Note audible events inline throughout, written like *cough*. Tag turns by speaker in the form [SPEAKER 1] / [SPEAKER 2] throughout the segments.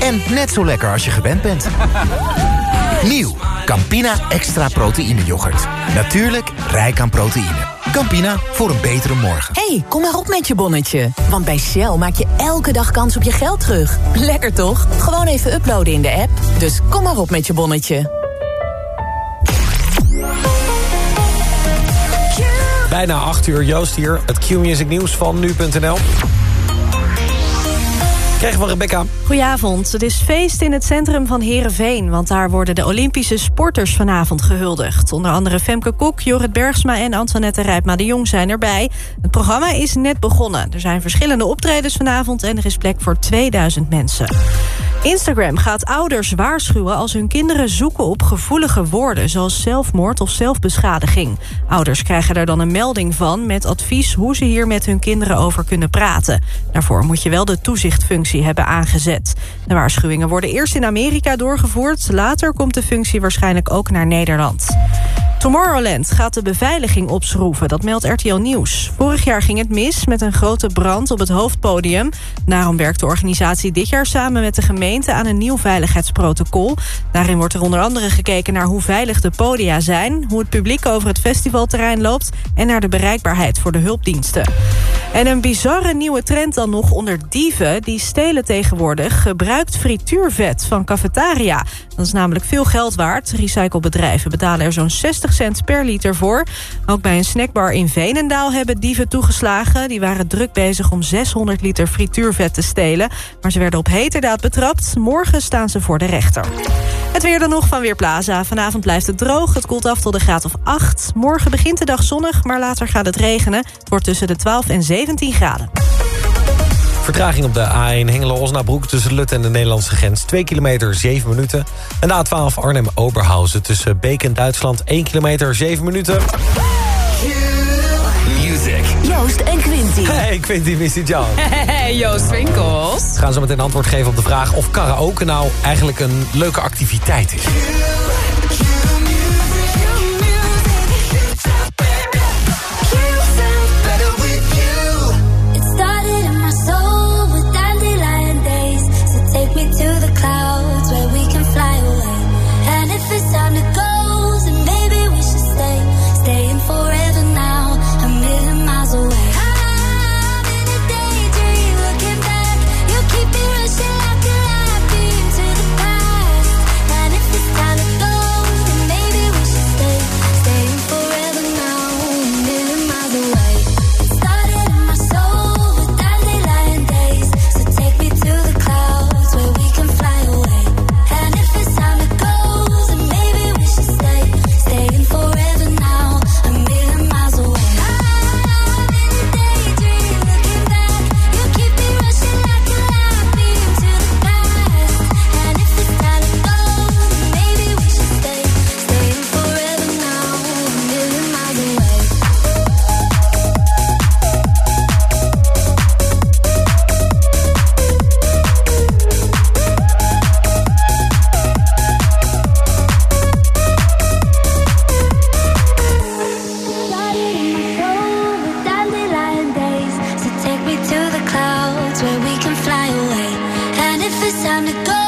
[SPEAKER 1] En net zo lekker als je gewend bent. Nieuw, Campina Extra Proteïne Yoghurt. Natuurlijk rijk aan proteïne. Campina, voor een betere morgen.
[SPEAKER 2] hey, kom maar op met je bonnetje. Want bij Shell maak je elke dag kans op je geld terug. Lekker toch? Gewoon even uploaden in de app. Dus kom maar op met je bonnetje.
[SPEAKER 3] Bijna 8 uur, Joost hier. Het Q-music nieuws van nu.nl. Krijgen we Rebecca.
[SPEAKER 4] Goedenavond. Het is feest in het centrum van Heerenveen... want daar worden de Olympische sporters vanavond gehuldigd. Onder andere Femke Kok, Jorrit Bergsma en Antoinette Rijpma de Jong zijn erbij. Het programma is net begonnen. Er zijn verschillende optredens vanavond... en er is plek voor 2000 mensen. Instagram gaat ouders waarschuwen als hun kinderen zoeken op gevoelige woorden... zoals zelfmoord of zelfbeschadiging. Ouders krijgen er dan een melding van met advies... hoe ze hier met hun kinderen over kunnen praten. Daarvoor moet je wel de toezichtfunctie hebben aangezet. De waarschuwingen worden eerst in Amerika doorgevoerd. Later komt de functie waarschijnlijk ook naar Nederland. Tomorrowland gaat de beveiliging opschroeven, dat meldt RTL Nieuws. Vorig jaar ging het mis met een grote brand op het hoofdpodium. Daarom werkt de organisatie dit jaar samen met de gemeente... aan een nieuw veiligheidsprotocol. Daarin wordt er onder andere gekeken naar hoe veilig de podia zijn... hoe het publiek over het festivalterrein loopt... en naar de bereikbaarheid voor de hulpdiensten. En een bizarre nieuwe trend dan nog onder dieven. Die stelen tegenwoordig gebruikt frituurvet van cafetaria. Dat is namelijk veel geld waard. Recyclebedrijven betalen er zo'n 60 per liter voor. Ook bij een snackbar in Veenendaal hebben dieven toegeslagen. Die waren druk bezig om 600 liter frituurvet te stelen. Maar ze werden op heterdaad betrapt. Morgen staan ze voor de rechter. Het weer dan nog van Weerplaza. Vanavond blijft het droog. Het koelt af tot de graad of 8. Morgen begint de dag zonnig, maar later gaat het regenen. Het wordt tussen de 12 en 17 graden.
[SPEAKER 3] Vertraging op de A1 Hengelo-Osnabrück tussen Lut en de Nederlandse grens. 2 kilometer, 7 minuten. En de A12 Arnhem-Oberhausen tussen Beek en Duitsland. 1 kilometer, 7 minuten.
[SPEAKER 1] Music.
[SPEAKER 2] Joost en Quinty.
[SPEAKER 3] Hey, Quinty Missy John. *laughs*
[SPEAKER 2] Hey, Joost Winkels.
[SPEAKER 3] We gaan zo meteen antwoord geven op de vraag... of karaoke nou eigenlijk een leuke activiteit is.
[SPEAKER 5] To go,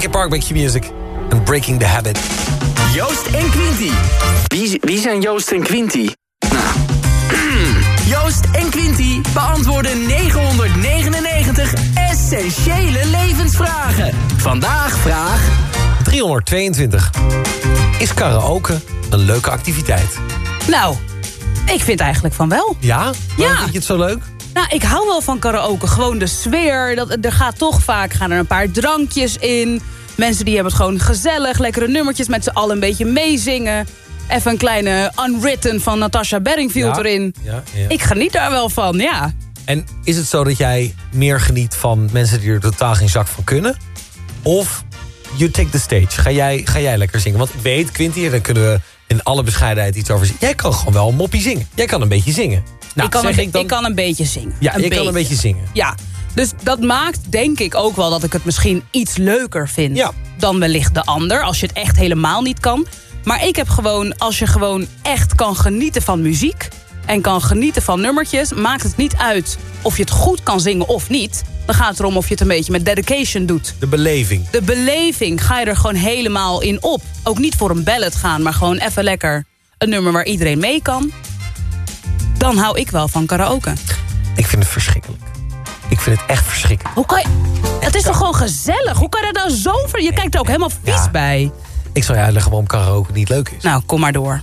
[SPEAKER 6] Linkin Park met Q-Music en Breaking the Habit.
[SPEAKER 7] Joost en Quinty. Wie, wie zijn Joost en Quinty? Nou. Joost en Quinty beantwoorden 999 essentiële levensvragen. Vandaag vraag...
[SPEAKER 6] 322. Is karaoke een leuke activiteit?
[SPEAKER 8] Nou, ik vind eigenlijk van wel.
[SPEAKER 6] Ja? Waarom
[SPEAKER 8] Ja.
[SPEAKER 6] vind je het zo leuk?
[SPEAKER 8] Nou, ik hou wel van karaoke. Gewoon de sfeer. Dat, er gaat toch vaak gaan er een paar drankjes in. Mensen die hebben het gewoon gezellig. Lekkere nummertjes met z'n allen een beetje meezingen. Even een kleine unwritten van Natasha Bedingfield
[SPEAKER 6] Ja.
[SPEAKER 8] erin.
[SPEAKER 6] Ja, ja.
[SPEAKER 8] Ik geniet daar wel van, ja.
[SPEAKER 6] En is het zo dat jij meer geniet van mensen die er totaal geen zak van kunnen? Of you take the stage? Ga jij, ga jij lekker zingen? Want ik weet, Quinty, daar kunnen we in alle bescheidenheid iets over zeggen. Jij kan gewoon wel een moppie zingen. Jij kan een beetje zingen. Nou,
[SPEAKER 8] ik, kan een,
[SPEAKER 6] ik dan...
[SPEAKER 8] ik kan een beetje zingen.
[SPEAKER 6] Ja, je kan een beetje zingen.
[SPEAKER 8] Ja, dus dat maakt denk ik ook wel dat ik het misschien iets leuker vind...
[SPEAKER 6] Ja.
[SPEAKER 8] dan wellicht de ander, als je het echt helemaal niet kan. Maar ik heb gewoon, als je gewoon echt kan genieten van muziek... en kan genieten van nummertjes, maakt het niet uit of je het goed kan zingen of niet. Dan gaat het erom of je het een beetje met dedication doet.
[SPEAKER 6] De beleving.
[SPEAKER 8] De beleving ga je er gewoon helemaal in op. Ook niet voor een ballad gaan, maar gewoon even lekker... een nummer waar iedereen mee kan. Dan hou ik wel van karaoke.
[SPEAKER 6] Ik vind het verschrikkelijk. Ik vind het echt verschrikkelijk.
[SPEAKER 8] Hoe kan je... Het is toch gewoon gezellig? Hoe kan je daar zo. Je kijkt er ook helemaal vies
[SPEAKER 6] Ja.
[SPEAKER 8] bij.
[SPEAKER 6] Ik zal je uitleggen waarom karaoke niet leuk is.
[SPEAKER 8] Nou, kom maar door.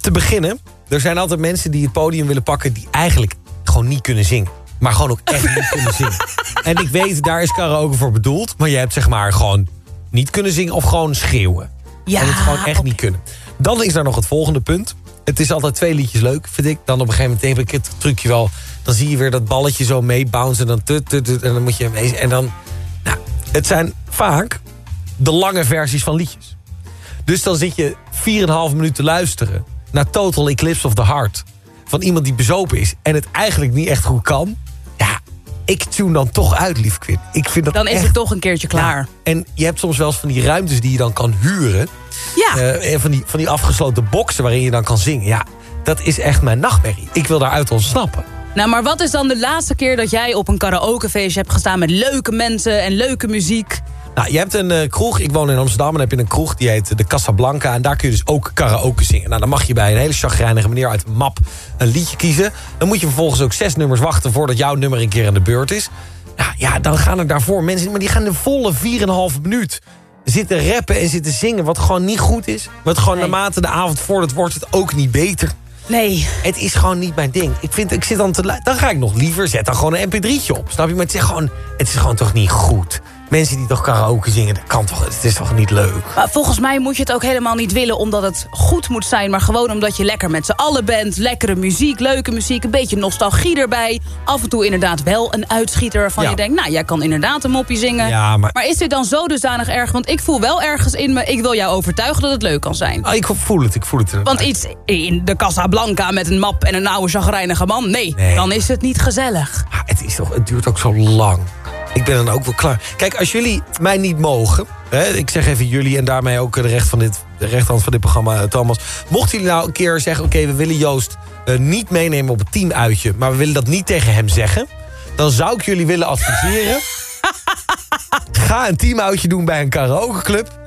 [SPEAKER 6] Te beginnen, er zijn altijd mensen die het podium willen pakken... die eigenlijk gewoon niet kunnen zingen. Maar gewoon ook echt niet *laughs* kunnen zingen. En ik weet, daar is karaoke voor bedoeld. Maar je hebt zeg maar gewoon niet kunnen zingen of gewoon schreeuwen.
[SPEAKER 8] Ja,
[SPEAKER 6] en het gewoon echt niet kunnen. Dan is daar nog het volgende punt. Het is altijd twee liedjes leuk, vind ik. Dan op een gegeven moment heb ik het trucje wel. Dan zie je weer dat balletje zo mee bouncen. En dan, tut, tut, en dan moet je mee. En dan... Nou, het zijn vaak de lange versies van liedjes. Dus dan zit je 4,5 minuten te luisteren... naar Total Eclipse of the Heart. Van iemand die bezopen is en het eigenlijk niet echt goed kan. Ik tune dan toch uit, lief Quinn. Ik vind dat
[SPEAKER 8] Dan is
[SPEAKER 6] echt-
[SPEAKER 8] het toch een keertje klaar.
[SPEAKER 6] Ja. En je hebt soms wel eens van die ruimtes die je dan kan huren.
[SPEAKER 8] Ja,
[SPEAKER 6] Eh, en van, die, van die afgesloten boxen waarin je dan kan zingen. Ja, dat is echt mijn nachtmerrie. Ik wil daaruit ontsnappen.
[SPEAKER 8] Nou, maar wat is dan de laatste keer dat jij op een karaokefeestje hebt gestaan... met leuke mensen en leuke muziek?
[SPEAKER 6] Nou, je hebt een eh, kroeg, ik woon in Amsterdam... en heb je een kroeg die heet de Casablanca... en daar kun je dus ook karaoke zingen. Nou, dan mag je bij een hele chagrijnige meneer uit een map een liedje kiezen. Dan moet je vervolgens ook zes nummers wachten... voordat jouw nummer een keer aan de beurt is. Nou, ja, dan gaan er daarvoor mensen... maar die gaan de volle 4,5 minuut zitten rappen en zitten zingen... wat gewoon niet goed is. Wat gewoon
[SPEAKER 8] Nee.
[SPEAKER 6] naarmate de avond vordert, wordt het ook niet beter.
[SPEAKER 8] Nee.
[SPEAKER 6] Het is gewoon niet mijn ding. Ik, vind, ik zit dan te Dan ga ik nog liever, zet dan gewoon een mp3'tje op. Snap je? Maar het is, gewoon, het is gewoon toch niet goed. Mensen die toch karaoke zingen, dat kan toch, het is toch niet leuk?
[SPEAKER 8] Maar volgens mij moet je het ook helemaal niet willen omdat het goed moet zijn... maar gewoon omdat je lekker met z'n allen bent. Lekkere muziek, leuke muziek, een beetje nostalgie erbij. Af en toe inderdaad wel een uitschieter waarvan
[SPEAKER 6] Ja.
[SPEAKER 8] je denkt... nou, jij kan inderdaad een moppie zingen.
[SPEAKER 6] Ja, maar-
[SPEAKER 8] maar is dit dan zo dusdanig erg? Want ik voel wel ergens in me... ik wil jou overtuigen dat het leuk kan zijn.
[SPEAKER 6] Ah, ik voel het, ik voel het.
[SPEAKER 8] Want iets in de Casablanca met een map en een oude chagrijnige man... nee,
[SPEAKER 6] Nee.
[SPEAKER 8] dan is het niet gezellig.
[SPEAKER 6] Ah, het, is toch, het duurt ook zo lang. Ik ben dan ook wel klaar. Kijk, als jullie mij niet mogen... Hè, ik zeg even jullie en daarmee ook de, recht van dit, de rechterhand van dit programma, eh, Thomas. Mochten jullie nou een keer zeggen... oké, we willen Joost eh, niet meenemen op het teamuitje... maar we willen dat niet tegen hem zeggen... dan zou ik jullie willen adviseren... *laughs* ga een teamuitje doen bij een karaokeclub.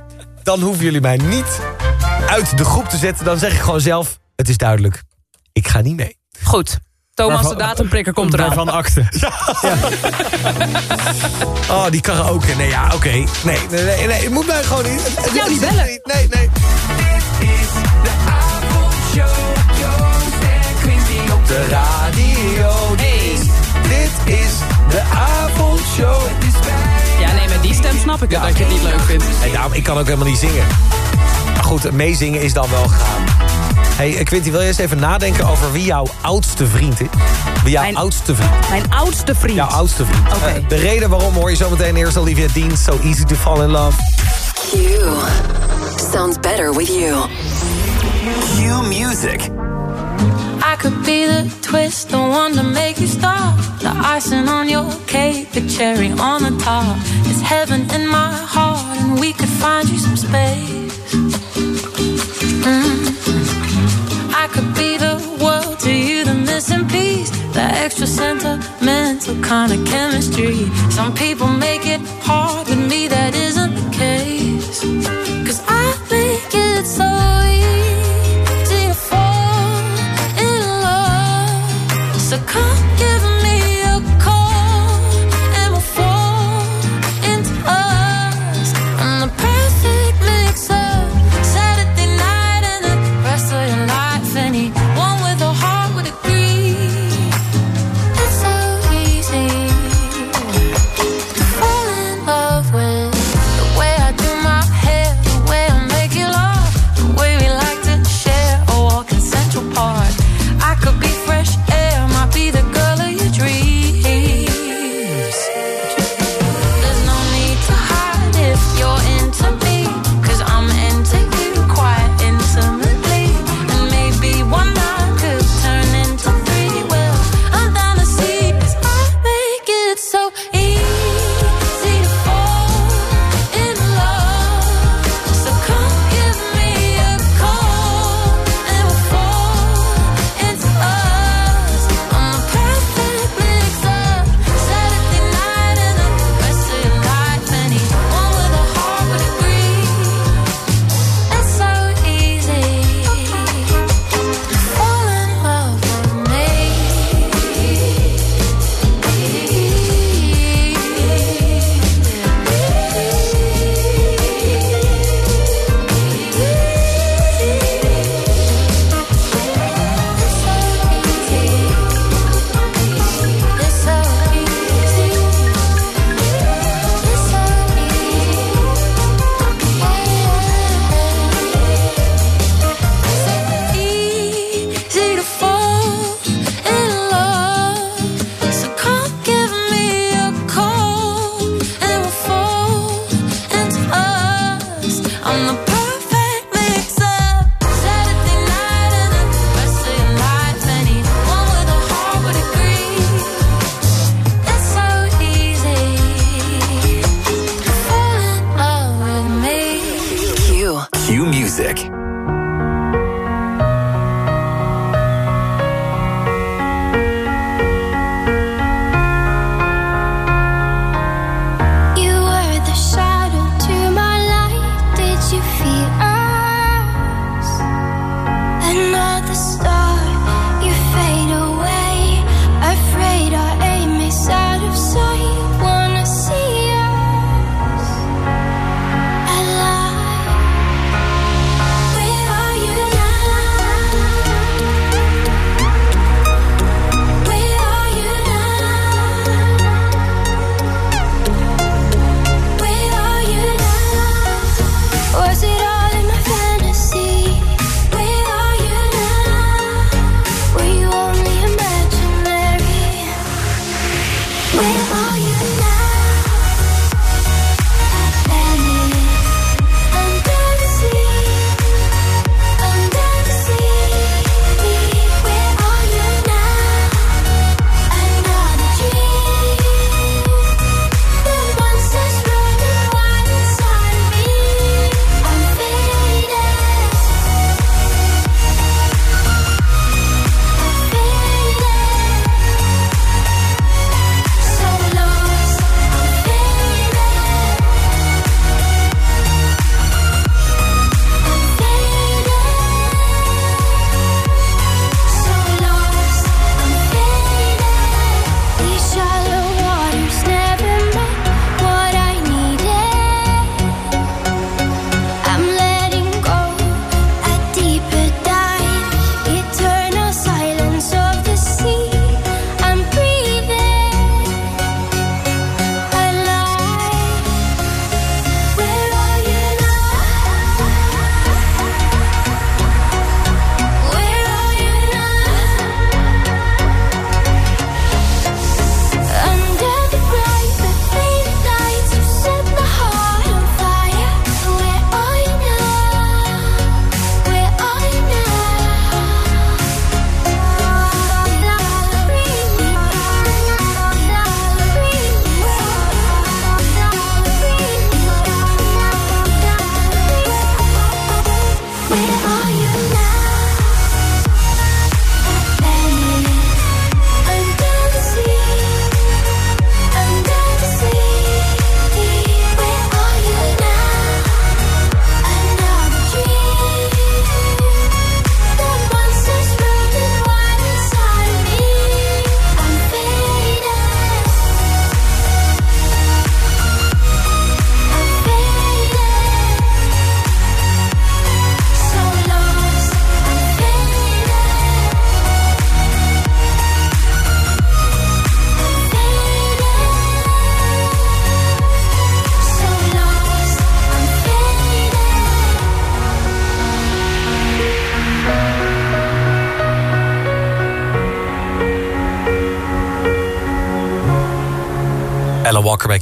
[SPEAKER 6] Dan hoeven jullie mij niet uit de groep te zetten. Dan zeg ik gewoon zelf, het is duidelijk. Ik ga niet mee.
[SPEAKER 8] Goed. Thomas,
[SPEAKER 6] Waarvan-
[SPEAKER 8] de datumprikker komt eraan.
[SPEAKER 9] Waarvan akte. *laughs*
[SPEAKER 6] Oh, die karaoke. Nee, ja, oké. Nee, nee, nee, nee. Het moet mij gewoon niet. Het-
[SPEAKER 8] jou niet bellen.
[SPEAKER 6] Nee, nee. De radio. Dit, dit is de avondshow.
[SPEAKER 8] Ja, nee, met die stem snap ik het dat je het niet leuk vindt.
[SPEAKER 6] Hey, daarom, ik kan ook helemaal niet zingen. Maar goed, meezingen is dan wel gegaan. Hey, Quinty, wil je eens even nadenken over wie jouw oudste vriend is? Wie jouw
[SPEAKER 8] Mijn-
[SPEAKER 6] oudste vriend
[SPEAKER 8] Mijn oudste vriend.
[SPEAKER 6] Jouw oudste vriend.
[SPEAKER 8] Oké.
[SPEAKER 6] Eh, de reden waarom hoor je zometeen eerst Olivia Dean. So easy to fall in love.
[SPEAKER 10] Q sounds better with you.
[SPEAKER 1] Q Music.
[SPEAKER 11] I could be the twist, the one to make you stop. The icing on your cake, the cherry on the top. It's heaven in my heart, and we could find you some space. Mm. Missing piece, that extra sentimental kind of chemistry. Some people make it hard with me, that isn't the case. Cause I make it so easy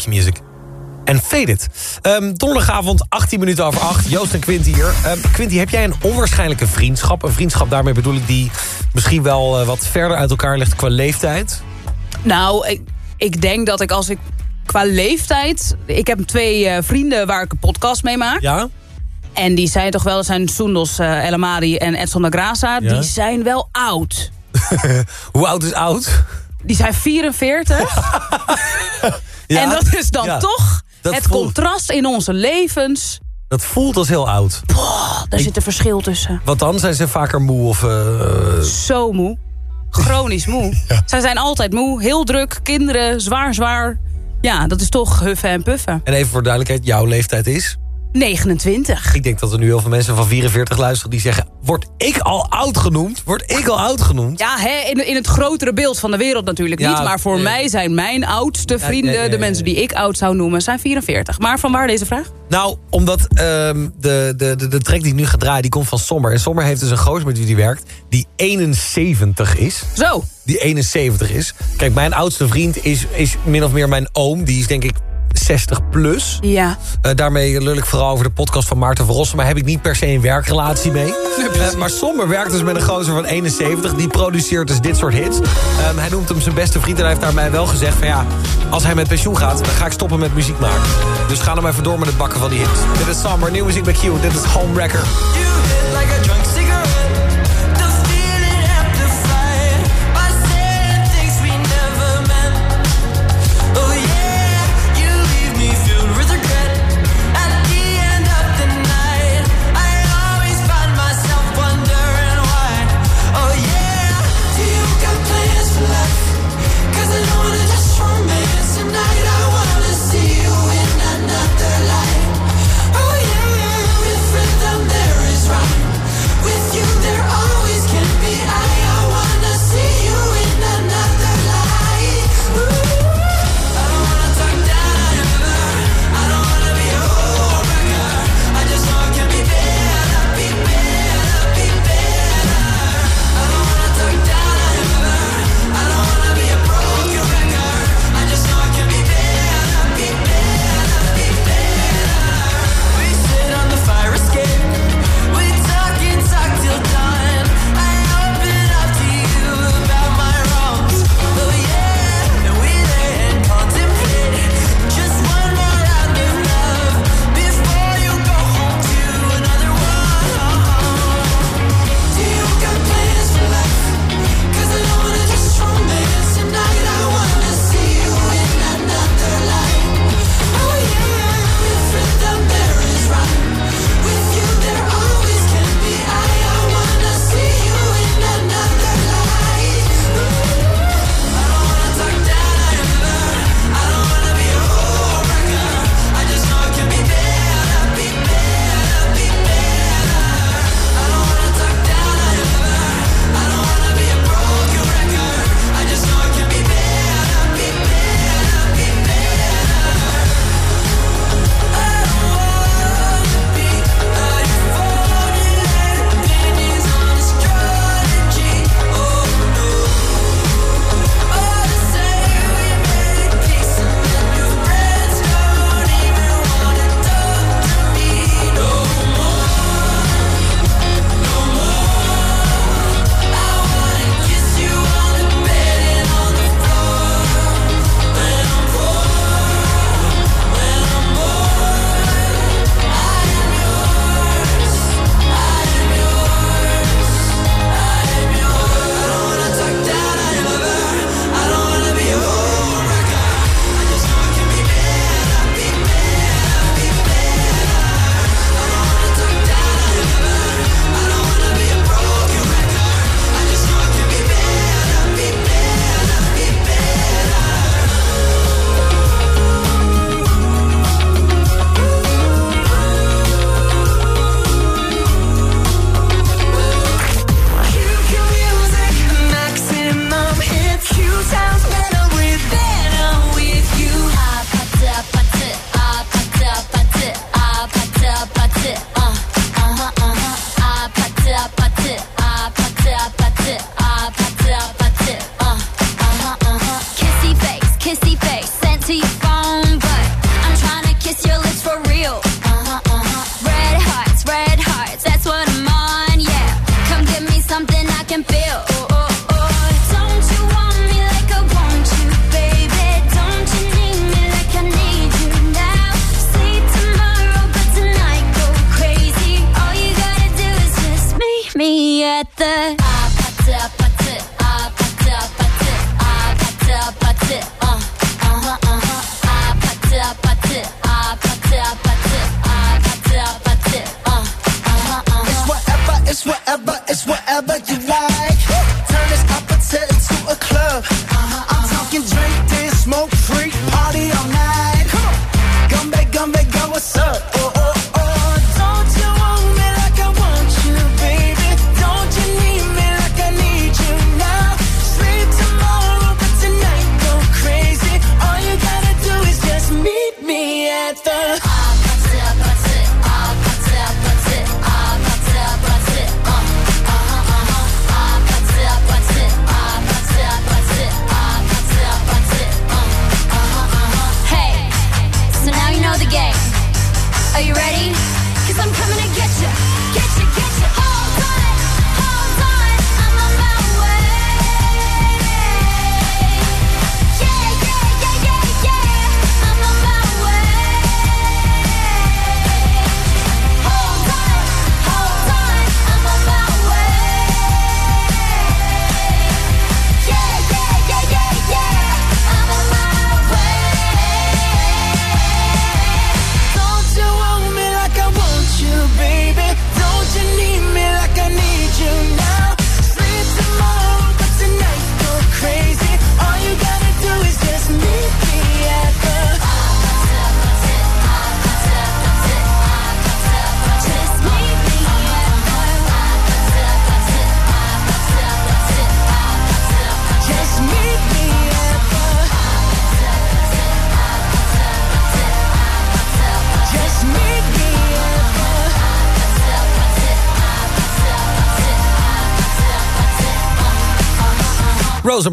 [SPEAKER 11] Your
[SPEAKER 6] Music. En Faded. Um, donderdagavond, 18 minuten over 8. Joost en Quinty hier. Um, Quinty, heb jij een onwaarschijnlijke vriendschap? Een vriendschap, daarmee bedoel ik die misschien wel uh, wat verder uit elkaar ligt qua leeftijd?
[SPEAKER 8] Nou, ik, ik denk dat ik als ik qua leeftijd... Ik heb twee uh, vrienden waar ik een podcast mee maak.
[SPEAKER 6] Ja?
[SPEAKER 8] En die zijn toch wel, dat zijn Soendos uh, El en Edson de Graça. Ja? Die zijn wel oud. *laughs*
[SPEAKER 6] Hoe oud is oud?
[SPEAKER 8] Die zijn 44. *laughs* ja? En dat is dan ja. toch dat het voelt... contrast in onze levens.
[SPEAKER 6] Dat voelt als heel oud.
[SPEAKER 8] Daar Ik... zit een verschil tussen.
[SPEAKER 6] Wat dan? Zijn ze vaker moe? Of, uh...
[SPEAKER 8] Zo moe. Chronisch moe. *laughs* ja. Zij zijn altijd moe. Heel druk. Kinderen. Zwaar, zwaar. Ja, dat is toch huffen en puffen.
[SPEAKER 6] En even voor duidelijkheid. Jouw leeftijd is?
[SPEAKER 8] 29.
[SPEAKER 6] Ik denk dat er nu heel veel mensen van 44 luisteren die zeggen... word ik al oud genoemd? Word ik al oud genoemd?
[SPEAKER 8] Ja, hè, in, in het grotere beeld van de wereld natuurlijk ja, niet. Maar voor nee. mij zijn mijn oudste vrienden... Ja, nee, nee, de mensen die ik oud zou noemen, zijn 44. Maar van waar deze vraag?
[SPEAKER 6] Nou, omdat um, de, de, de, de track die ik nu ga draaien, die komt van Sommer. En Sommer heeft dus een gozer met wie die werkt... die 71 is.
[SPEAKER 8] Zo.
[SPEAKER 6] Die 71 is. Kijk, mijn oudste vriend is, is min of meer mijn oom. Die is denk ik 60 plus.
[SPEAKER 8] Ja.
[SPEAKER 6] Uh, daarmee lul ik vooral over de podcast van Maarten van Rossen... maar heb ik niet per se een werkrelatie mee. Uh, maar Sommer werkt dus met een gozer van 71. Die produceert dus dit soort hits. Um, hij noemt hem zijn beste vriend en hij heeft naar mij wel gezegd... van ja, als hij met pensioen gaat, dan ga ik stoppen met muziek maken. Dus ga dan even door met het bakken van die hits. Dit is Summer, nieuwe muziek bij Q. Dit is Homewrecker. You hit like a drunk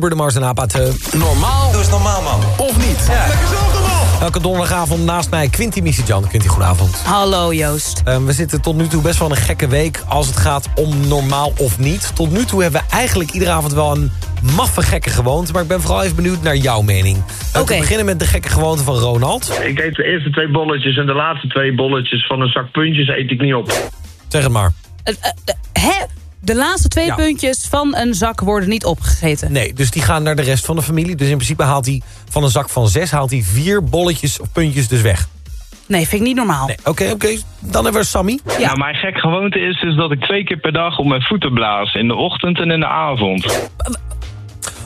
[SPEAKER 6] Bruno Mars en Apat. eh,
[SPEAKER 12] Normaal? Doe eens normaal, man.
[SPEAKER 6] of niet?
[SPEAKER 12] Lekker zelf normaal.
[SPEAKER 6] Elke donderdagavond naast mij Quinty Misijan. Quinty, goedenavond.
[SPEAKER 8] Hallo Joost.
[SPEAKER 6] Eh, we zitten tot nu toe best wel een gekke week als het gaat om normaal of niet. Tot nu toe hebben we eigenlijk iedere avond wel een maffe gekke gewoonte. Maar ik ben vooral even benieuwd naar jouw mening.
[SPEAKER 8] Oké.
[SPEAKER 6] we beginnen met de gekke gewoonte van Ronald.
[SPEAKER 13] Ik eet de eerste twee bolletjes en de laatste twee bolletjes van een zak puntjes eet ik niet op.
[SPEAKER 6] Zeg het maar.
[SPEAKER 8] Eh, eh? De laatste twee
[SPEAKER 6] Ja.
[SPEAKER 8] puntjes van een zak worden niet opgegeten.
[SPEAKER 6] Nee, dus die gaan naar de rest van de familie. Dus in principe haalt hij van een zak van zes... haalt hij vier bolletjes of puntjes dus weg.
[SPEAKER 8] Nee, vind ik niet normaal.
[SPEAKER 6] Nee, oké, oké. Dan hebben we Sammy.
[SPEAKER 8] Ja.
[SPEAKER 13] Nou, mijn gek gewoonte is dus dat ik twee keer per dag op mijn voeten blaas. In de ochtend en in de avond.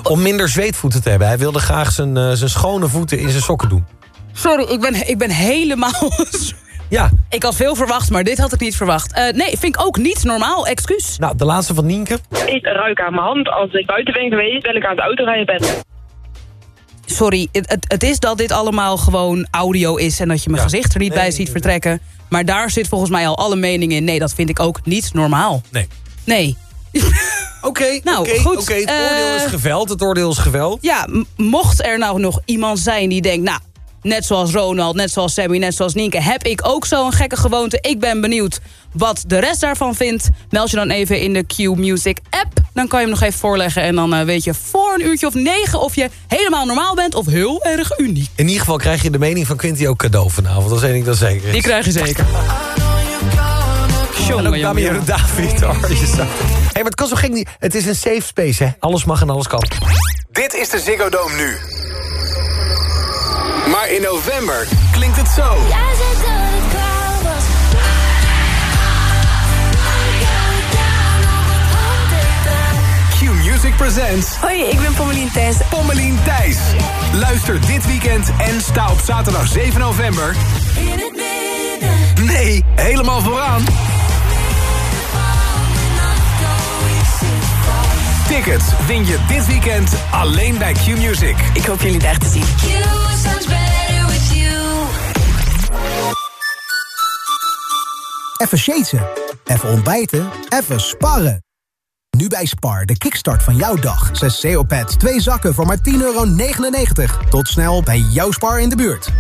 [SPEAKER 6] Om minder zweetvoeten te hebben. Hij wilde graag zijn, eh, zijn schone voeten in zijn sokken doen.
[SPEAKER 8] Sorry, ik ben, ik ben helemaal... *laughs*
[SPEAKER 6] Ja,
[SPEAKER 8] ik had veel verwacht, maar dit had ik niet verwacht. Eh, nee, vind ik ook niet normaal. Excuus.
[SPEAKER 6] nou, de laatste van Nienke.
[SPEAKER 14] Ik ruik aan mijn hand als ik buiten ben geweest, terwijl ik aan het autorijden ben.
[SPEAKER 8] Sorry, het, het, het is dat dit allemaal gewoon audio is... en dat je mijn
[SPEAKER 6] Ja.
[SPEAKER 8] gezicht er niet
[SPEAKER 6] Nee,
[SPEAKER 8] bij ziet vertrekken. Maar daar zit volgens mij al alle meningen in. Nee, dat vind ik ook niet normaal.
[SPEAKER 6] Nee.
[SPEAKER 8] Nee. *laughs*
[SPEAKER 6] Oké, *laughs*
[SPEAKER 8] Nou, goed.
[SPEAKER 6] oké. Het oordeel is
[SPEAKER 8] Eh,
[SPEAKER 6] geveld, het oordeel is geveld.
[SPEAKER 8] Ja, mocht er nou nog iemand zijn die denkt... nou, net zoals Ronald, net zoals Sammy, net zoals Nienke... heb ik ook zo'n gekke gewoonte. Ik ben benieuwd wat de rest daarvan vindt. Meld je dan even in de Q-Music app. Dan kan je hem nog even voorleggen. En dan eh, weet je voor een uurtje of negen... of je helemaal normaal bent of heel erg uniek.
[SPEAKER 6] In ieder geval krijg je de mening van Quinty ook cadeau vanavond. Dat is één ding dat zeker is.
[SPEAKER 8] Die krijg je zeker.
[SPEAKER 6] En ook
[SPEAKER 8] Jongen, jongen.
[SPEAKER 6] David. staat. Hey, maar het kan zo gek niet. Het is een safe space, hè? Alles mag en alles kan.
[SPEAKER 12] Dit is de Ziggo Dome nu. Maar in november klinkt het zo. Q-Music presents
[SPEAKER 15] Hoi, ik ben Pommelien Thijs.
[SPEAKER 12] Pommelien Thijs. Luister dit weekend en sta op zaterdag 7 november...
[SPEAKER 3] In het midden
[SPEAKER 12] Nee, helemaal vooraan. Tickets win je dit weekend alleen bij Q-Music.
[SPEAKER 15] Ik hoop jullie daar te zien.
[SPEAKER 3] You sounds better with you.
[SPEAKER 16] Even shaten, even ontbijten, even sparren. Nu bij Spar, de kickstart van jouw dag. 6 CO-pads, 2 zakken voor maar 10,99 euro. Tot snel bij jouw Spar in de buurt.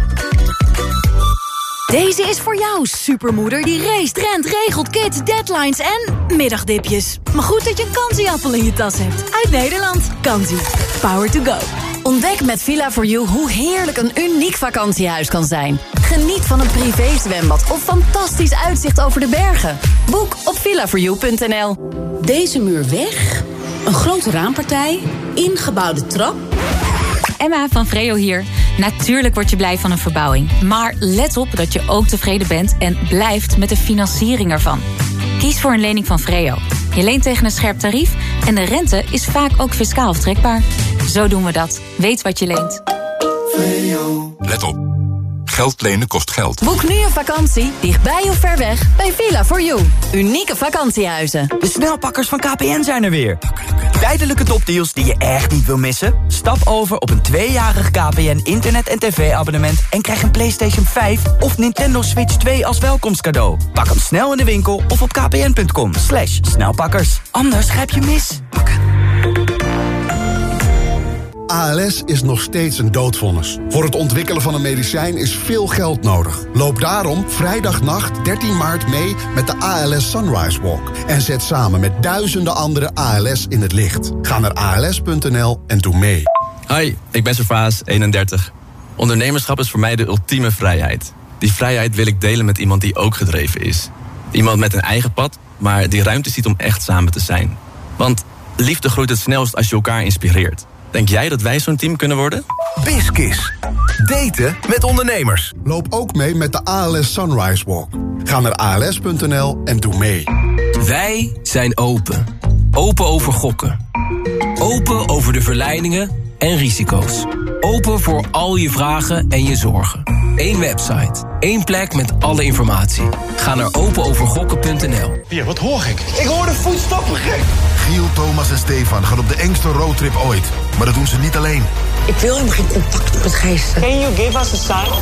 [SPEAKER 17] Deze is voor jou, supermoeder die race, rent, regelt, kids, deadlines en middagdipjes. Maar goed dat je een kansieappel in je tas hebt. Uit Nederland. Kansie. Power to go. Ontdek met Villa4You hoe heerlijk een uniek vakantiehuis kan zijn. Geniet van een privézwembad of fantastisch uitzicht over de bergen. Boek op villa4you.nl.
[SPEAKER 18] Deze muur weg, een grote raampartij, ingebouwde trap.
[SPEAKER 19] Emma van Vreo hier. Natuurlijk word je blij van een verbouwing. Maar let op dat je ook tevreden bent en blijft met de financiering ervan. Kies voor een lening van Vreo. Je leent tegen een scherp tarief en de rente is vaak ook fiscaal aftrekbaar. Zo doen we dat. Weet wat je leent.
[SPEAKER 20] Let op. Geld lenen kost geld.
[SPEAKER 17] Boek nu een vakantie, dichtbij of ver weg, bij Villa4You. Unieke vakantiehuizen.
[SPEAKER 2] De snelpakkers van KPN zijn er weer. Tijdelijke topdeals die je echt niet wil missen? Stap over op een tweejarig KPN internet- en tv-abonnement... en krijg een PlayStation 5 of Nintendo Switch 2 als welkomstcadeau. Pak hem snel in de winkel of op kpn.com. Slash snelpakkers. Anders grijp je mis.
[SPEAKER 21] ALS is nog steeds een doodvonnis. Voor het ontwikkelen van een medicijn is veel geld nodig. Loop daarom vrijdagnacht 13 maart mee met de ALS Sunrise Walk. En zet samen met duizenden andere ALS in het licht. Ga naar als.nl en doe mee.
[SPEAKER 22] Hi, ik ben Servaas, 31. Ondernemerschap is voor mij de ultieme vrijheid. Die vrijheid wil ik delen met iemand die ook gedreven is. Iemand met een eigen pad, maar die ruimte ziet om echt samen te zijn. Want liefde groeit het snelst als je elkaar inspireert. Denk jij dat wij zo'n team kunnen worden?
[SPEAKER 23] Biskis. Daten met ondernemers.
[SPEAKER 21] Loop ook mee met de ALS Sunrise Walk. Ga naar als.nl en doe mee.
[SPEAKER 24] Wij zijn open. Open over gokken. Open over de verleidingen en risico's. Open voor al je vragen en je zorgen. Eén website. één plek met alle informatie. Ga naar openovergokken.nl.
[SPEAKER 25] Ja, wat hoor ik? Ik hoor de voetstappen gek.
[SPEAKER 26] Giel, Thomas en Stefan gaan op de engste roadtrip ooit. Maar dat doen ze niet alleen.
[SPEAKER 27] Ik wil helemaal geen contact met geesten.
[SPEAKER 25] Can you give us a sign?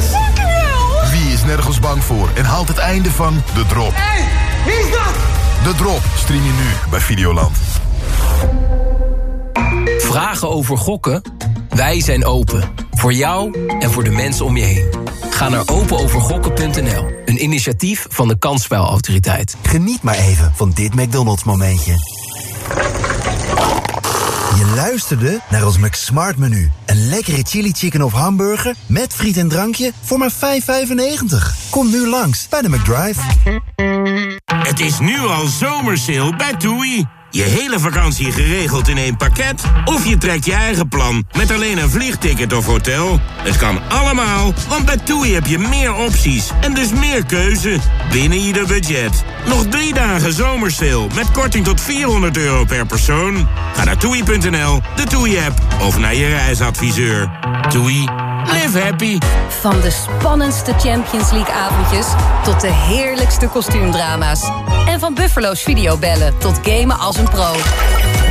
[SPEAKER 27] Fucking hell!
[SPEAKER 26] Wie is nergens bang voor en haalt het einde van De Drop?
[SPEAKER 25] Hey, wie is dat?
[SPEAKER 26] De Drop stream je nu bij Videoland.
[SPEAKER 24] Vragen over gokken? Wij zijn open. Voor jou en voor de mensen om je heen. Ga naar openovergokken.nl. Een initiatief van de Kansspelautoriteit.
[SPEAKER 1] Geniet maar even van dit McDonald's momentje. Je luisterde naar ons McSmart menu. Een lekkere chili chicken of hamburger met friet en drankje voor maar 5,95. Kom nu langs bij de McDrive.
[SPEAKER 28] Het is nu al zomersale bij TUI. Je hele vakantie geregeld in één pakket? Of je trekt je eigen plan met alleen een vliegticket of hotel? Het kan allemaal, want bij TUI heb je meer opties en dus meer keuze binnen ieder budget. Nog drie dagen zomersale met korting tot 400 euro per persoon. Ga naar toei.nl, de TUI-app of naar je reisadviseur. TUI, live happy.
[SPEAKER 17] Van de spannendste Champions League avondjes tot de heerlijkste kostuumdrama's. En van Buffalo's videobellen tot gamen als een pro.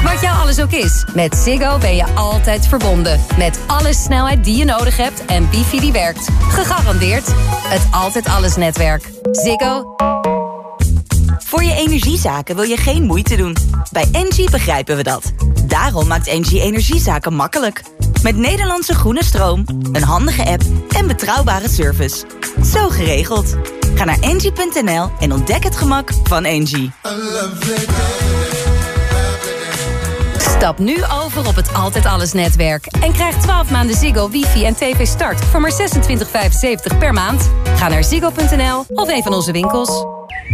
[SPEAKER 17] Wat jou alles ook is, met Ziggo ben je altijd verbonden. Met alle snelheid die je nodig hebt en wifi die werkt. Gegarandeerd het Altijd Alles netwerk. Ziggo.
[SPEAKER 29] Voor je energiezaken wil je geen moeite doen. Bij Engie begrijpen we dat. Daarom maakt Engie energiezaken makkelijk. Met Nederlandse groene stroom, een handige app en betrouwbare service. Zo geregeld. Ga naar engie.nl en ontdek het gemak van Engie.
[SPEAKER 17] Stap nu over op het Altijd Alles netwerk. En krijg 12 maanden Ziggo, wifi en tv start voor maar 26,75 per maand. Ga naar ziggo.nl of een van onze winkels.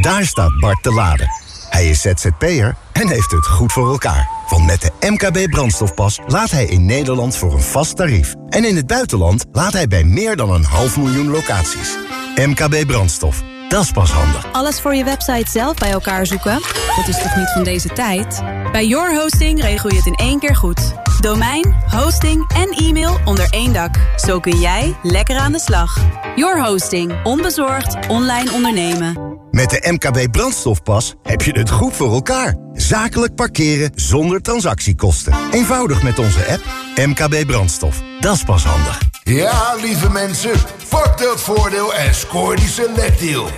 [SPEAKER 1] Daar staat Bart te laden. Hij is ZZP'er en heeft het goed voor elkaar. Want met de MKB brandstofpas laat hij in Nederland voor een vast tarief. En in het buitenland laat hij bij meer dan een half miljoen locaties. MKB brandstof, dat is pas handig.
[SPEAKER 30] Alles voor je website zelf bij elkaar zoeken? Dat is toch niet van deze tijd? Bij Your Hosting regel je het in één keer goed. Domein, hosting en e-mail onder één dak. Zo kun jij lekker aan de slag. Your Hosting. Onbezorgd online ondernemen.
[SPEAKER 1] Met de MKB brandstofpas heb je het goed voor elkaar. Zakelijk parkeren zonder transactiekosten. Eenvoudig met onze app MKB brandstof. Dat is pas handig.
[SPEAKER 31] Ja, lieve mensen, pak dat voordeel en scoor die selectdeal.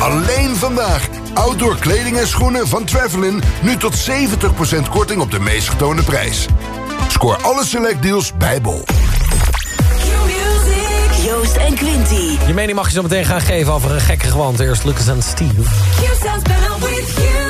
[SPEAKER 31] Alleen vandaag. Outdoor kleding en schoenen van Travelin. Nu tot 70% korting op de meest getoonde prijs. Scoor alle selectdeals bij Bol.
[SPEAKER 18] Joost en Quinty.
[SPEAKER 6] Je mening mag je zo meteen gaan geven over een gekke gewand. Eerst Lucas en Steve.
[SPEAKER 18] You.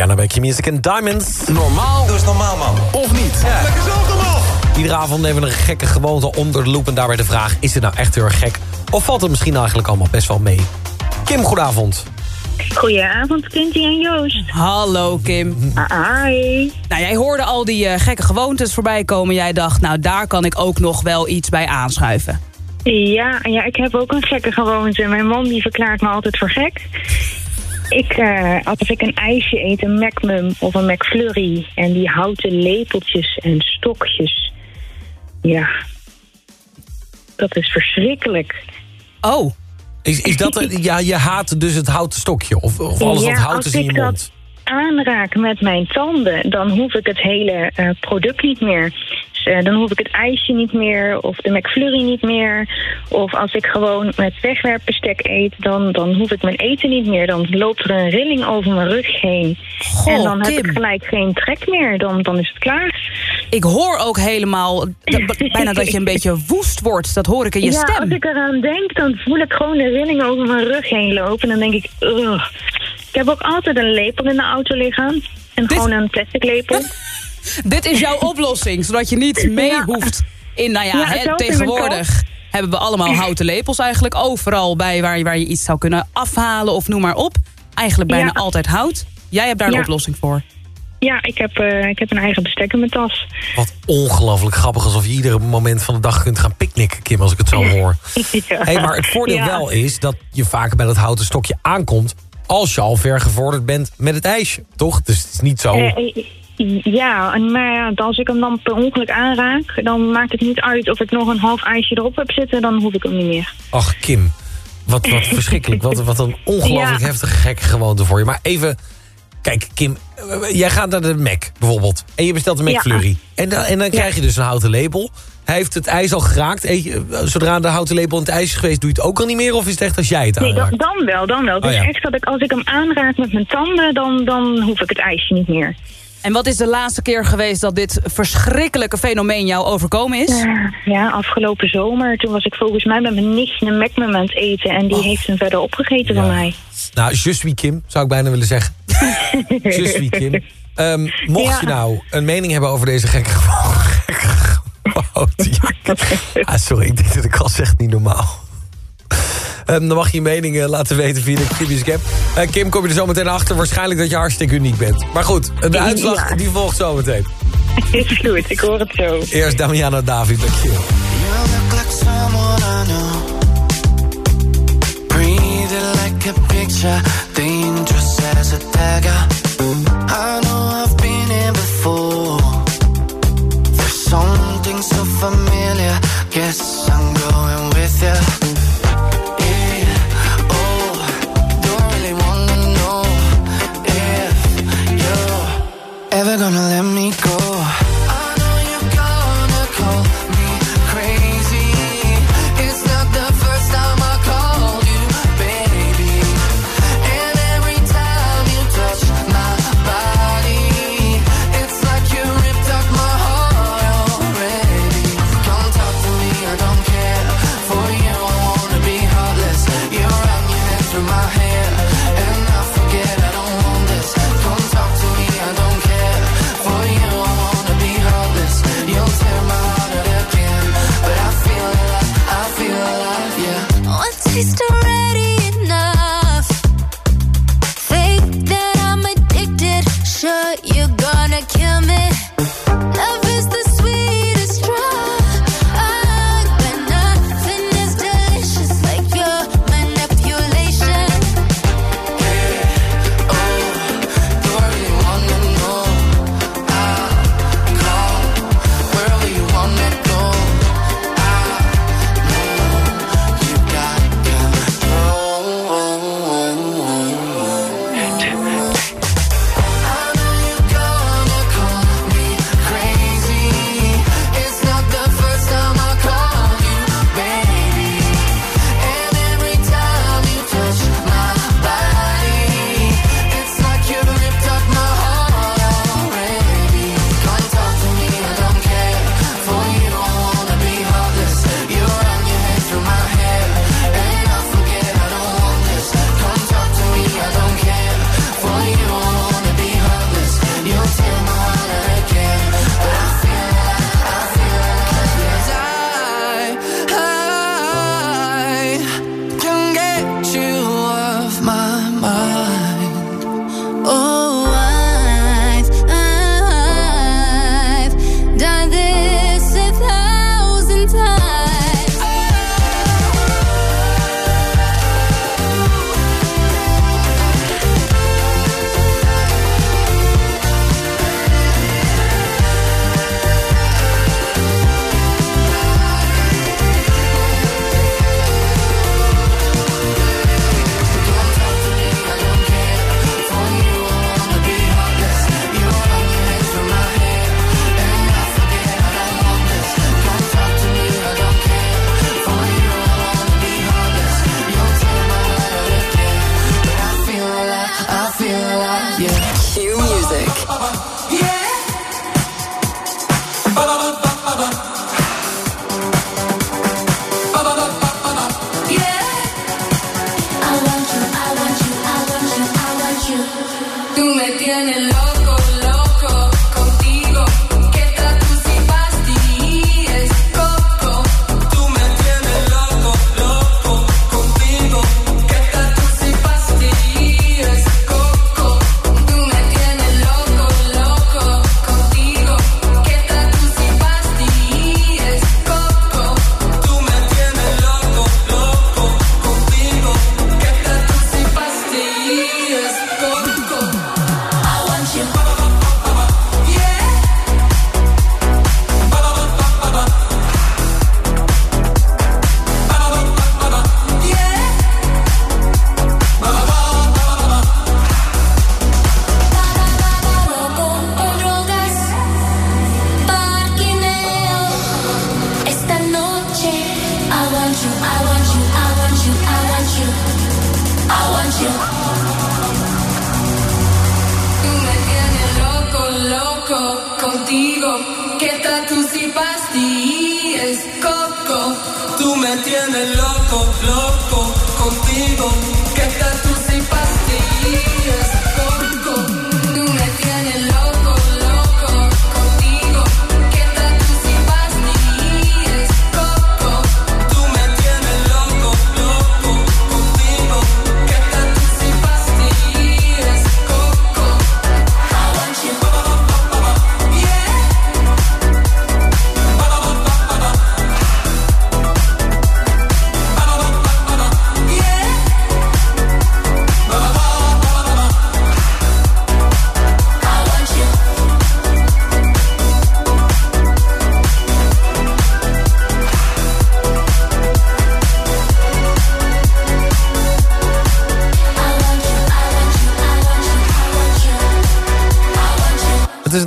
[SPEAKER 6] Rihanna bij Key Music en Diamonds.
[SPEAKER 24] Normaal? Dat is normaal, man.
[SPEAKER 6] Of niet?
[SPEAKER 24] Ja. Lekker zelf normaal.
[SPEAKER 6] Iedere avond nemen we een gekke gewoonte onder de loep... en daarbij de vraag, is het nou echt heel erg gek? Of valt het misschien eigenlijk allemaal best wel mee? Kim, goedenavond.
[SPEAKER 32] Goedenavond, Quinty en Joost.
[SPEAKER 33] Hallo Kim.
[SPEAKER 32] Hi.
[SPEAKER 33] Nou, jij hoorde al die eh, gekke gewoontes voorbij komen. Jij dacht, nou daar kan ik ook nog wel iets bij aanschuiven.
[SPEAKER 32] Ja, ja, ik heb ook een gekke gewoonte. Mijn man die verklaart me altijd voor gek. Ik, eh, als ik een ijsje eet, een McMum of een McFlurry... en die houten lepeltjes en stokjes... Ja, dat is verschrikkelijk.
[SPEAKER 33] Oh.
[SPEAKER 6] Is, is dat, een- ja, je haat dus het houten stokje? Of, of alles wat hout is in je mond?
[SPEAKER 32] dat aanraak met mijn tanden, dan hoef ik het hele eh, product niet meer. Dus, eh, dan hoef ik het ijsje niet meer, of de McFlurry niet meer. Of als ik gewoon met wegwerpbestek eet, dan, dan hoef ik mijn eten niet meer. Dan loopt er een rilling over mijn rug heen.
[SPEAKER 33] Goh,
[SPEAKER 32] en dan heb ik gelijk geen trek meer. Dan, dan is het klaar.
[SPEAKER 33] Ik hoor ook helemaal, *laughs* bijna dat je een beetje woest wordt. Dat hoor ik in je
[SPEAKER 32] ja,
[SPEAKER 33] stem.
[SPEAKER 32] als ik eraan denk, dan voel ik gewoon de rilling over mijn rug heen lopen. En dan denk ik, ugh. Ik heb ook altijd een lepel in de auto liggen. En gewoon een plastic lepel.
[SPEAKER 33] Dit is jouw *laughs* oplossing, zodat je niet mee
[SPEAKER 32] Ja.
[SPEAKER 33] hoeft. In, nou ja,
[SPEAKER 32] Ja,
[SPEAKER 33] hè, tegenwoordig hebben we allemaal houten lepels eigenlijk. Overal bij waar je, waar je iets zou kunnen afhalen of noem maar op. Eigenlijk bijna
[SPEAKER 32] Ja.
[SPEAKER 33] altijd hout. Jij hebt daar een oplossing voor.
[SPEAKER 32] Ja, ik heb, eh, ik heb een eigen bestek in mijn tas.
[SPEAKER 6] Wat ongelooflijk grappig, alsof je iedere moment van de dag kunt gaan picknicken, Kim, als ik het zo hoor. *laughs*
[SPEAKER 32] Ja.
[SPEAKER 6] Hey, maar het voordeel
[SPEAKER 32] Ja.
[SPEAKER 6] wel is dat je vaak bij dat houten stokje aankomt... als je al ver gevorderd bent met het ijsje, toch? Dus het is niet zo...
[SPEAKER 32] Eh, eh, ja, maar ja, als ik hem dan per ongeluk aanraak... dan maakt het niet uit of ik nog een half ijsje erop heb zitten... dan hoef ik hem niet meer.
[SPEAKER 6] Ach, Kim. Wat, wat *laughs* verschrikkelijk. Wat, wat een ongelooflijk
[SPEAKER 32] Ja.
[SPEAKER 6] heftige gekke gewoonte voor je. Maar even... Kijk, Kim, eh, jij gaat naar de Mac bijvoorbeeld. En je bestelt een
[SPEAKER 32] Ja.
[SPEAKER 6] McFlurry. En, dan- en dan krijg je dus een houten lepel. Hij heeft het ijs al geraakt. Eet je- Zodra de houten lepel in het ijs is geweest... doe je het ook al niet meer? Of is het echt als jij het
[SPEAKER 32] Nee,
[SPEAKER 6] aanraakt?
[SPEAKER 32] dan, dan wel, dan wel.
[SPEAKER 6] Oh,
[SPEAKER 32] Dus
[SPEAKER 6] ja.
[SPEAKER 32] echt dat ik als ik hem aanraak met mijn tanden... dan, dan hoef ik het ijsje niet meer.
[SPEAKER 33] En wat is de laatste keer geweest dat dit verschrikkelijke fenomeen jou overkomen is?
[SPEAKER 32] Ja, ja, afgelopen zomer, toen was ik volgens mij met mijn nichtje een McMum aan het eten... en die Oh. heeft hem verder opgegeten van mij.
[SPEAKER 6] Nou, je suis Kim, zou ik bijna willen zeggen. *laughs* je suis Kim. Ehm, mocht je
[SPEAKER 32] Ja.
[SPEAKER 6] nou een mening hebben over deze gekke. *laughs* ja. *laughs* Ah, sorry, ik denk dat ik al zeg niet normaal. Ehm, dan mag je je mening eh, laten weten via de Kibi's Gap. Eh, Kim, kom je er zo meteen achter. Waarschijnlijk dat je hartstikke uniek bent. Maar goed, de
[SPEAKER 32] Ja.
[SPEAKER 6] uitslag die volgt zo meteen.
[SPEAKER 32] Is goed, ik hoor het zo.
[SPEAKER 6] Eerst Damiano David, dankjewel.
[SPEAKER 34] look like someone I know. Breathing like a picture,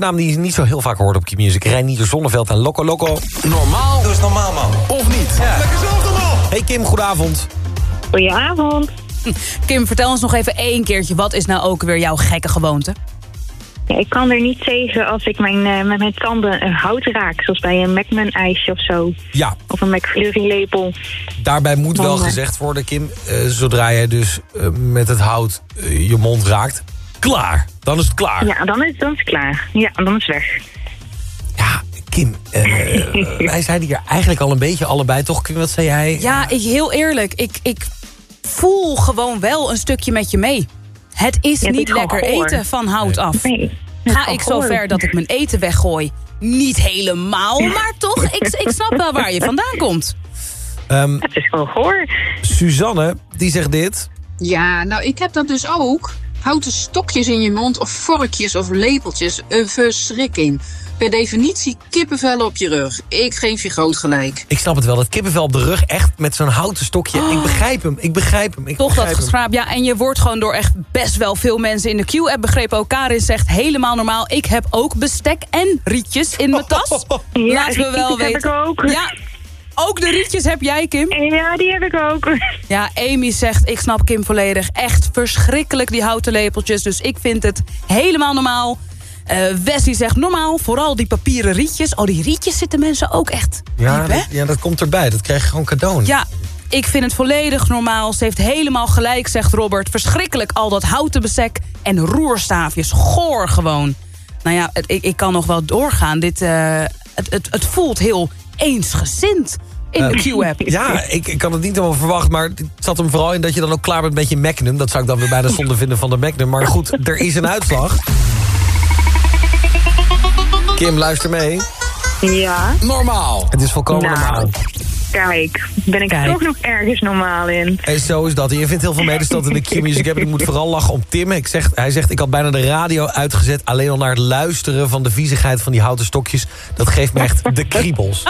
[SPEAKER 6] naam die je niet zo heel vaak hoort op Key Music. Reinier Zonneveld en Loco Loco.
[SPEAKER 35] Normaal? Dat is normaal, man. Of niet? Ja. Lekker zelf normaal.
[SPEAKER 6] Hey Kim, goedenavond.
[SPEAKER 32] Goedenavond. *laughs*
[SPEAKER 8] Kim, vertel ons nog even één keertje. Wat is nou ook weer jouw gekke gewoonte?
[SPEAKER 32] Ja, ik kan er niet tegen als ik mijn, eh, met mijn tanden een hout raak. Zoals bij een Macman ijsje of zo.
[SPEAKER 6] Ja.
[SPEAKER 32] Of een McFlurry lepel.
[SPEAKER 6] Daarbij moet wel
[SPEAKER 32] eh,
[SPEAKER 6] gezegd worden, Kim... eh, zodra jij dus eh, met het hout eh, je mond raakt... klaar. Dan is het klaar.
[SPEAKER 32] Ja, dan is, dan is het klaar. Ja, dan is het weg.
[SPEAKER 6] Kim, eh, *laughs* wij zijn hier eigenlijk al een beetje allebei, toch? Kim, wat zei jij?
[SPEAKER 8] Ja, ik, heel eerlijk. Ik, ik voel gewoon wel een stukje met je mee. Het is
[SPEAKER 32] Ja,
[SPEAKER 8] niet lekker eten van hout af.
[SPEAKER 32] Nee,
[SPEAKER 8] Ga ik zo ver dat ik mijn eten weggooi? Niet helemaal, maar toch, ik, ik snap wel waar je *laughs* vandaan komt.
[SPEAKER 6] Ehm,
[SPEAKER 32] het is gewoon goor.
[SPEAKER 6] Suzanne, die zegt dit.
[SPEAKER 36] Ja, nou ik heb dat dus ook. Houten stokjes in je mond of vorkjes of lepeltjes. Een verschrikking. Per definitie kippenvel op je rug. Ik geef je groot gelijk.
[SPEAKER 6] Ik snap het wel, dat kippenvel op de rug, echt met zo'n houten stokje. Ik begrijp hem, ik begrijp hem. Ik
[SPEAKER 8] Oh. Toch dat
[SPEAKER 6] begrijp
[SPEAKER 8] geschraap. Ja, en je wordt gewoon door echt best wel veel mensen in de Q-app begrepen. Ook Karin zegt helemaal normaal. Ik heb ook bestek en rietjes in mijn tas. *laughs*
[SPEAKER 32] Ja,
[SPEAKER 8] Laten we wel
[SPEAKER 32] heb
[SPEAKER 8] weten.
[SPEAKER 32] ik ook.
[SPEAKER 8] Ja, ook de rietjes heb jij, Kim?
[SPEAKER 32] Ja, die heb ik ook. *laughs*
[SPEAKER 8] Ja, Amy zegt, ik snap Kim volledig. Echt verschrikkelijk, die houten lepeltjes. Dus ik vind het helemaal normaal. Eh Wesley zegt normaal, vooral die papieren rietjes. Oh, die rietjes zitten mensen ook echt
[SPEAKER 6] Ja,
[SPEAKER 8] diep,
[SPEAKER 6] dat, ja, dat komt erbij. Dat krijg je gewoon cadeau.
[SPEAKER 8] Ja, ik vind het volledig normaal. Ze heeft helemaal gelijk, zegt Robert. Verschrikkelijk al dat houten bestek en roerstaafjes. Goor gewoon. Nou ja, het- ik, ik kan nog wel doorgaan. Dit, eh, het, het, het voelt heel eensgezind in de Q-app. *laughs*
[SPEAKER 6] Ja, ik, ik kan het niet helemaal verwachten, maar het zat hem vooral in dat je dan ook klaar bent met je Magnum. Dat zou ik dan weer bijna zonde vinden van de Magnum. Maar goed, er is een uitslag. Kim, luister mee.
[SPEAKER 32] Ja.
[SPEAKER 6] Normaal. Het is volkomen
[SPEAKER 32] Nou.
[SPEAKER 6] normaal.
[SPEAKER 32] Kijk, ben ik
[SPEAKER 6] Kijk.
[SPEAKER 32] toch nog ergens normaal in.
[SPEAKER 6] En zo is dat. En je vindt heel veel medestanden in de Q-music hebben. Ik moet vooral lachen om Tim. Ik zeg, hij zegt, ik had bijna de radio uitgezet... alleen al naar het luisteren van de viezigheid van die houten stokjes. Dat geeft me echt de *laughs* kriebels.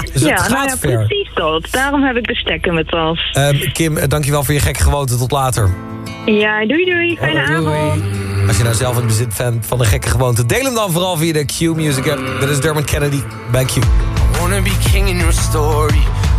[SPEAKER 6] Dus het
[SPEAKER 32] ja,
[SPEAKER 6] gaat
[SPEAKER 32] nou ja,
[SPEAKER 6] ver.
[SPEAKER 32] precies dat. Daarom heb ik bestek in mijn tas.
[SPEAKER 6] Ehm, Kim, eh, dankjewel voor je gekke gewoonte. Tot later.
[SPEAKER 32] Ja, doei doei. Fijne avond.
[SPEAKER 6] Als je nou zelf in bezit bent van een gekke gewoonte... deel hem dan vooral via de Q-music app. Dat is Dermot Kennedy bij Q.
[SPEAKER 34] I wanna be king in your story.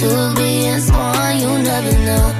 [SPEAKER 11] go back to being someone you never knew.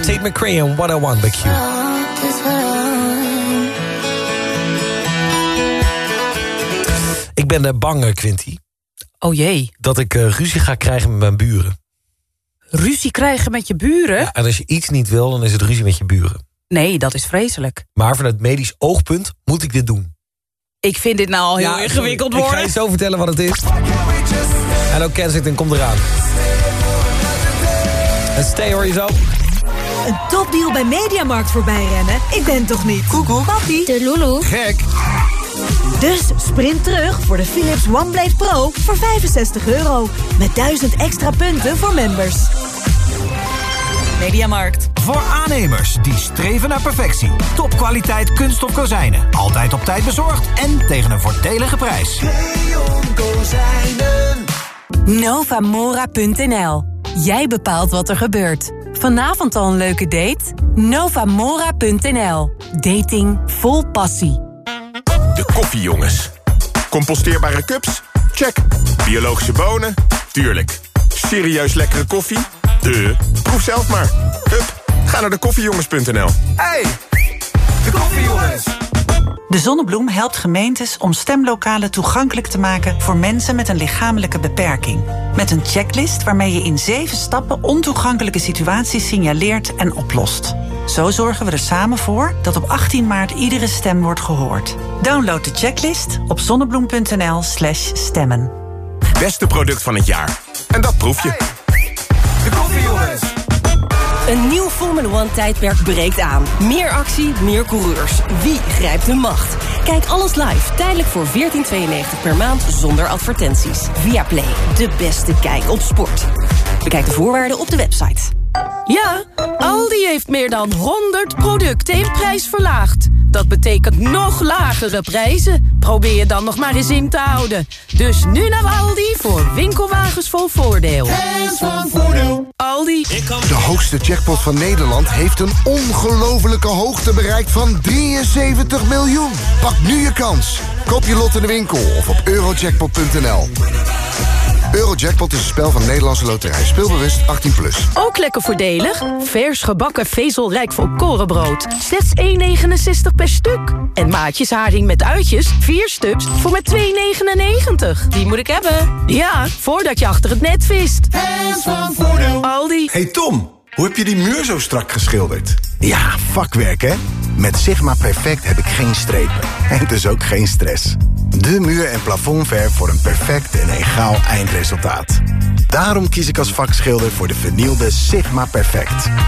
[SPEAKER 6] Wallen, Tate McRae en What I Want bij Q. Ik ben eh, bang, eh, Quinty.
[SPEAKER 33] Oh jee.
[SPEAKER 6] Dat ik eh, ruzie ga krijgen met mijn buren.
[SPEAKER 33] Ruzie krijgen met je buren?
[SPEAKER 6] Ja, en als je iets niet wil, dan is het ruzie met je buren.
[SPEAKER 33] Nee, dat is vreselijk.
[SPEAKER 6] Maar vanuit medisch oogpunt moet ik dit doen.
[SPEAKER 33] Ik vind dit nou al heel
[SPEAKER 6] Ja,
[SPEAKER 33] ingewikkeld worden.
[SPEAKER 6] Ik ga je zo vertellen wat het is. En ook Kensington komt eraan. En stay hoor je zo.
[SPEAKER 37] Een topdeal bij Mediamarkt voorbij rennen? Ik ben toch niet? Google. Papi. De Lulu.
[SPEAKER 6] Gek.
[SPEAKER 37] Dus sprint terug voor de Philips OneBlade Pro voor 65 euro. Met 1000 extra punten voor members.
[SPEAKER 38] Mediamarkt. Voor aannemers die streven naar perfectie. Topkwaliteit kunststof kozijnen. Altijd op tijd bezorgd en tegen een voordelige prijs.
[SPEAKER 37] Novamora.nl
[SPEAKER 4] Jij bepaalt wat er gebeurt. Vanavond al een leuke date? Novamora.nl. Dating vol passie.
[SPEAKER 39] De koffiejongens. Composteerbare cups? Check. Biologische bonen? Tuurlijk. Serieus lekkere koffie? De. Proef zelf maar. Hup, ga naar de koffiejongens.nl.
[SPEAKER 40] Hey, de koffiejongens.
[SPEAKER 41] De Zonnebloem helpt gemeentes om stemlokalen toegankelijk te maken voor mensen met een lichamelijke beperking. Met een checklist waarmee je in zeven stappen ontoegankelijke situaties signaleert en oplost. Zo zorgen we er samen voor dat op 18 maart iedere stem wordt gehoord. Download de checklist op zonnebloem.nl/slash stemmen.
[SPEAKER 39] Beste product van het jaar. En dat proef je.
[SPEAKER 40] De koffiejongens.
[SPEAKER 42] Een nieuw Formula One tijdperk breekt aan. Meer actie, meer coureurs. Wie grijpt de macht? Kijk alles live, tijdelijk voor 14,92 per maand zonder advertenties. Via Play, de beste kijk op sport. Bekijk de voorwaarden op de website.
[SPEAKER 24] Ja, Aldi heeft meer dan 100 producten in prijs verlaagd. Dat betekent nog lagere prijzen. Probeer je dan nog maar eens in te houden. Dus nu naar Aldi voor winkelwagens vol voordeel.
[SPEAKER 31] Hands van voordeel.
[SPEAKER 24] Aldi.
[SPEAKER 31] De hoogste jackpot van Nederland heeft een ongelofelijke hoogte bereikt van 73 miljoen. Pak nu je kans. Koop je lot in de winkel of op eurojackpot.nl. Eurojackpot is een spel van Nederlandse Loterij. Speelbewust 18+. Plus.
[SPEAKER 24] Ook lekker voordelig. Vers gebakken vezelrijk volkorenbrood. Slechts 1,69 per stuk. En maatjes haring met uitjes. 4 stuks voor maar 2,99. Die moet ik hebben. Ja, voordat je achter het net vist.
[SPEAKER 31] Hands van voordeel.
[SPEAKER 24] Aldi.
[SPEAKER 1] Hey Tom, hoe heb je die muur zo strak geschilderd? Ja, vakwerk hè? Met Sigma Perfect heb ik geen strepen. *laughs* En dus ook geen stress. De muur- en plafondverf voor een perfect en egaal eindresultaat. Daarom kies ik als vakschilder voor de vernielde Sigma Perfect.